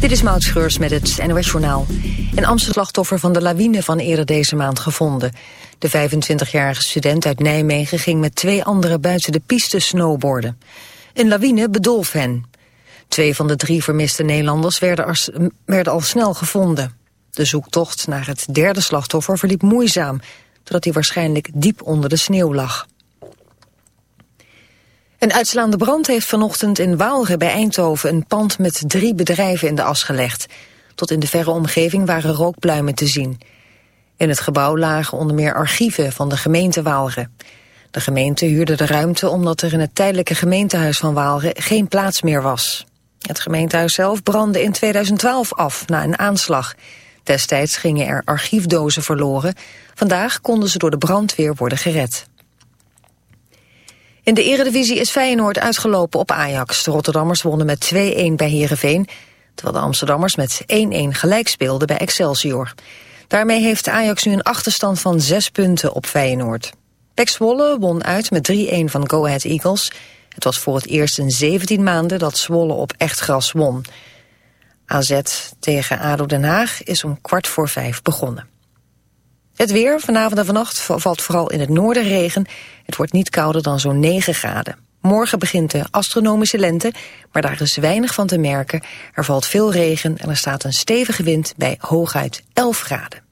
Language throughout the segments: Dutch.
Dit is Maud Schreurs met het NOS Journaal. Een Amsterdam slachtoffer van de lawine van eerder deze maand gevonden. De 25-jarige student uit Nijmegen ging met twee anderen buiten de piste snowboarden. Een lawine bedolf hen. Twee van de drie vermiste Nederlanders werden, werden al snel gevonden. De zoektocht naar het derde slachtoffer verliep moeizaam... doordat hij waarschijnlijk diep onder de sneeuw lag. Een uitslaande brand heeft vanochtend in Waalre bij Eindhoven... een pand met drie bedrijven in de as gelegd. Tot in de verre omgeving waren rookpluimen te zien. In het gebouw lagen onder meer archieven van de gemeente Waalre. De gemeente huurde de ruimte omdat er in het tijdelijke gemeentehuis van Waalre geen plaats meer was. Het gemeentehuis zelf brandde in 2012 af na een aanslag. Destijds gingen er archiefdozen verloren. Vandaag konden ze door de brandweer worden gered. In de eredivisie is Feyenoord uitgelopen op Ajax. De Rotterdammers wonnen met 2-1 bij Heerenveen... terwijl de Amsterdammers met 1-1 gelijk speelden bij Excelsior. Daarmee heeft Ajax nu een achterstand van 6 punten op Feyenoord. Pek Zwolle won uit met 3-1 van Go Ahead Eagles. Het was voor het eerst in 17 maanden dat Zwolle op echt gras won. AZ tegen ADO Den Haag is om kwart voor vijf begonnen. Het weer, vanavond en vannacht valt vooral in het noorden regen. Het wordt niet kouder dan zo'n 9 graden. Morgen begint de astronomische lente, maar daar is weinig van te merken. Er valt veel regen en er staat een stevige wind bij hooguit 11 graden.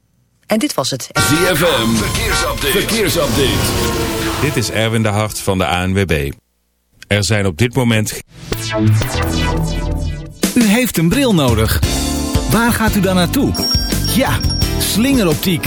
En dit was het. ZFM, verkeersupdate. verkeersupdate. Dit is Erwin de Hart van de ANWB. Er zijn op dit moment... U heeft een bril nodig. Waar gaat u dan naartoe? Ja, slingeroptiek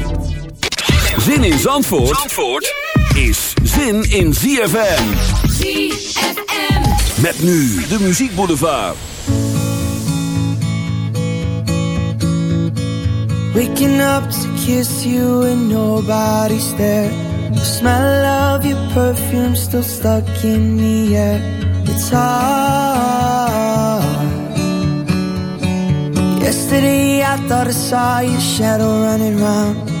Zin in Zandvoort, Zandvoort is zin in ZFM. ZFM. Met nu de muziekboulevard. Waking up to kiss you and nobody's there. The smell of your perfume still stuck in the air. It's hard. Yesterday I thought I saw your shadow running round.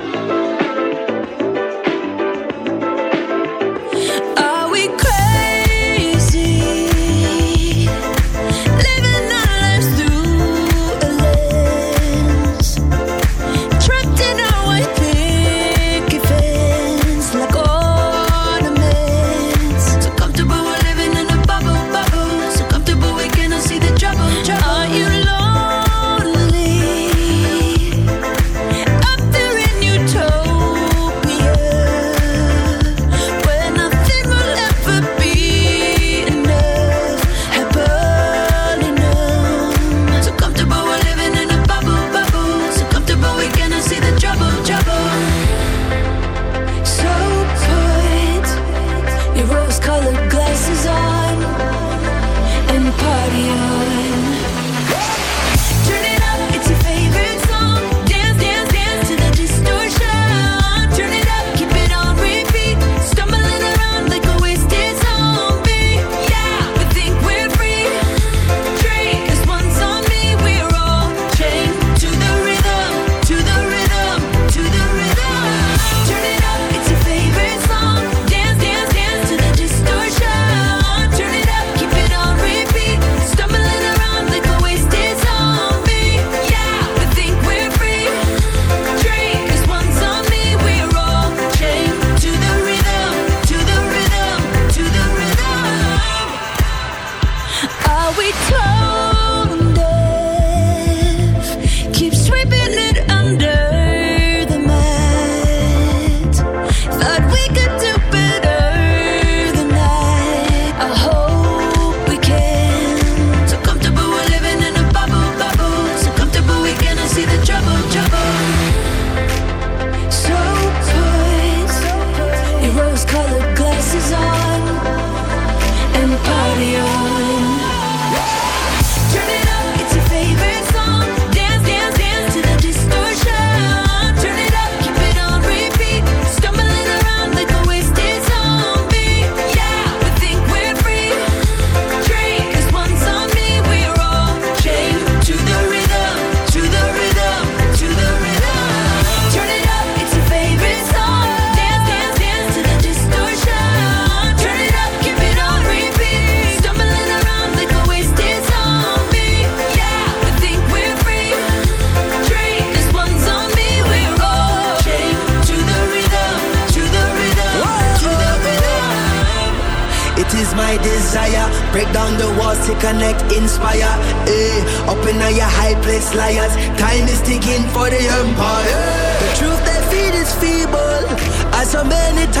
Many times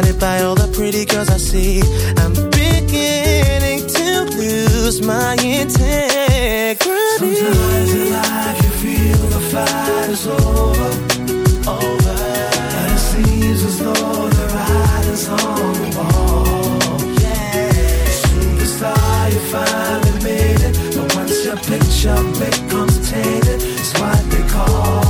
Blinded by all the pretty girls I see. I'm beginning to lose my integrity. Sometimes in life you feel the fight is over. Over. And it seems as though the writing's on the wall. Yeah. Superstar, you finally made it. But once your picture becomes tainted, it's what they call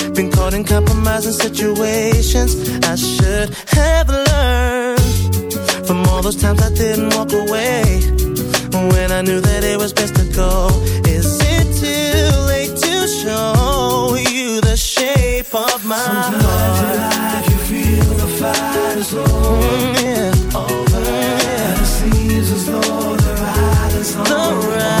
Been caught in compromising situations. I should have learned from all those times I didn't walk away. When I knew that it was best to go. Is it too late to show you the shape of my Sometimes heart? in life you feel the fight is over. Mm, yeah. Over. And it seems as though the writing's on the writing's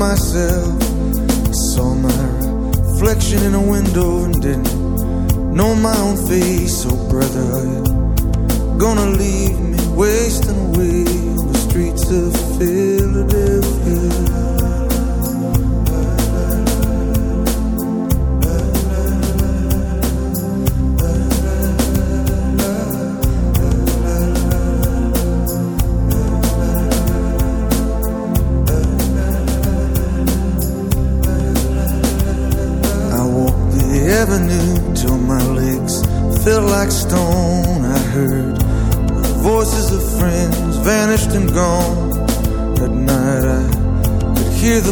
Myself. I saw my reflection in a window and didn't know my own face. So, brother, gonna leave me wasting away on the streets of Philadelphia?